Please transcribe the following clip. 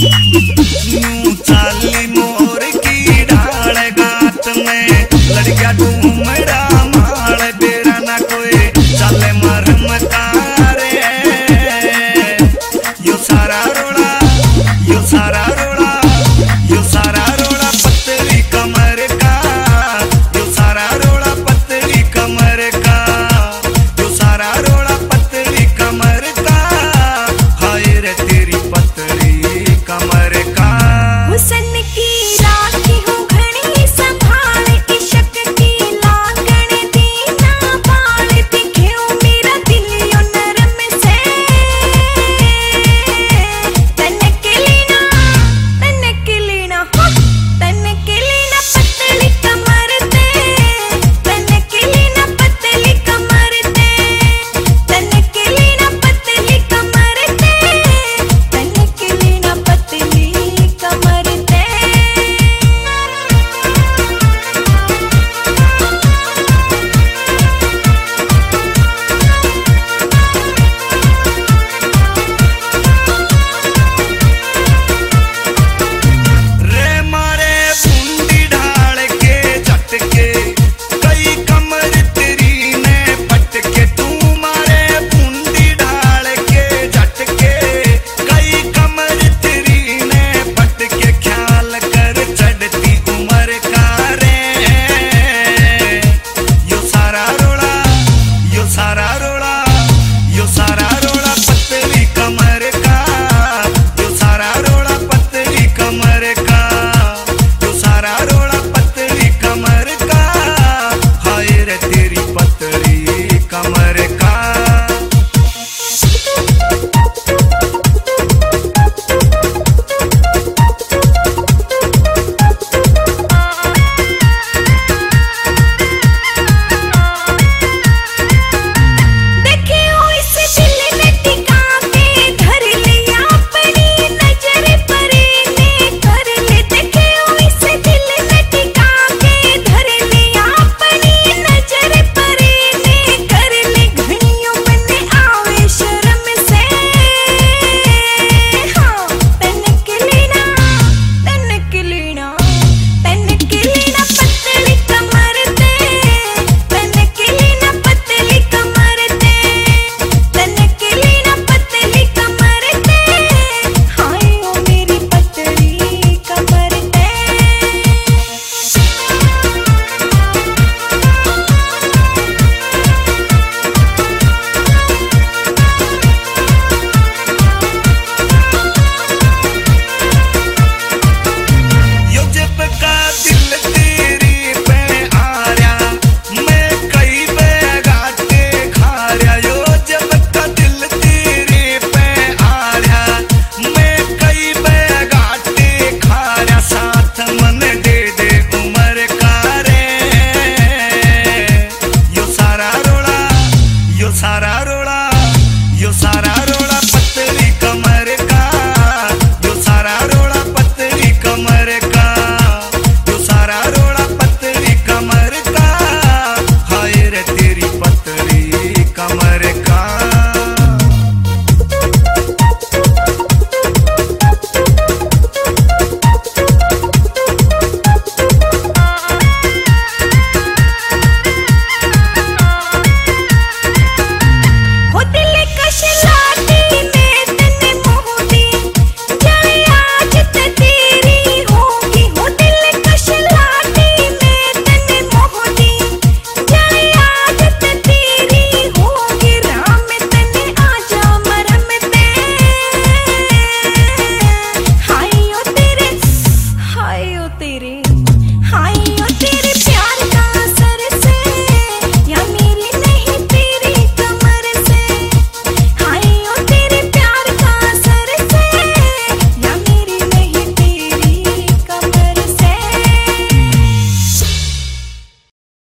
Yeah.